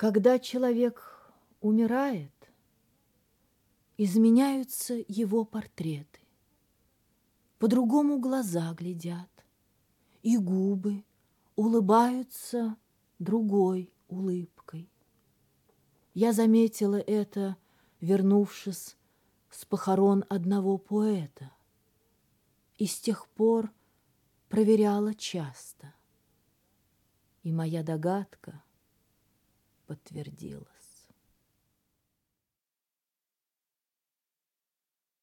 Когда человек умирает, изменяются его портреты. По-другому глаза глядят, и губы улыбаются другой улыбкой. Я заметила это, вернувшись с похорон одного поэта, и с тех пор проверяла часто. И моя догадка подтвердилось.